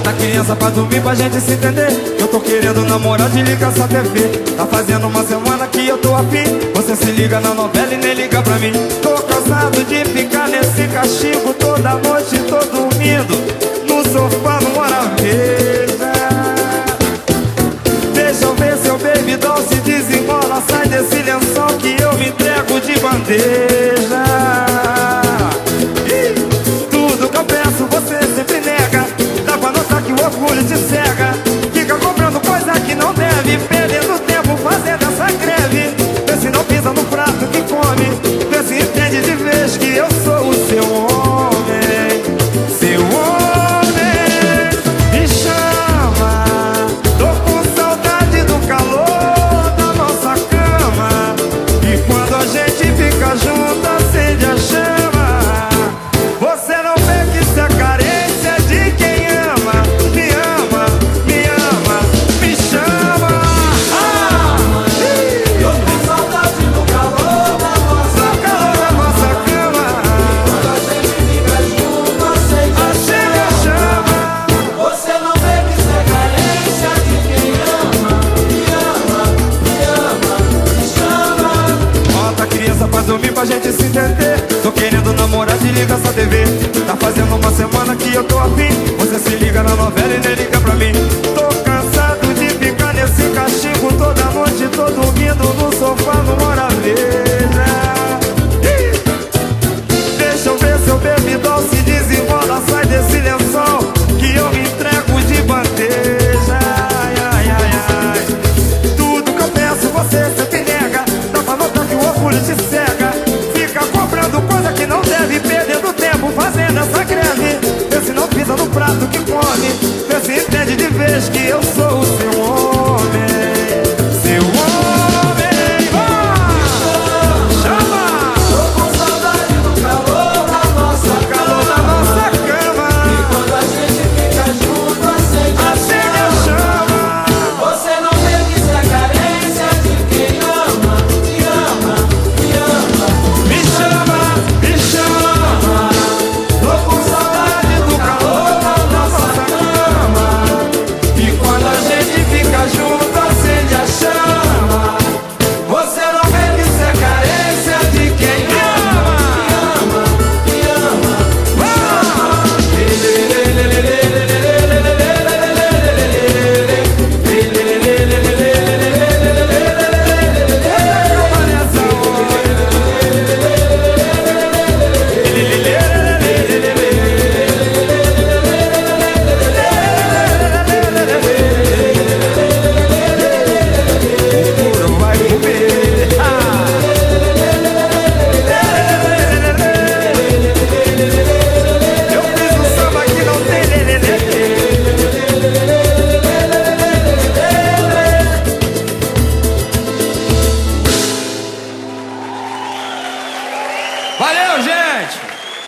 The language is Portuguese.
criança pra dormir pra gente se entender. Eu tô querendo namorar, desliga essa TV Tá fazendo uma semana que eu tô afim. Você se liga na novela e nem liga pra mim. Tô cansado de ficar nesse castigo Toda noite tô dormindo No sofá, hora veja Deixa eu ver seu baby doll se desenrola Sai desse lençol que eu me entrego de bandeja gente se entender. Tô querendo namorar, desliga essa TV Tá fazendo uma semana que eu tô afim. Você se liga na novela e nem diz que eu sou.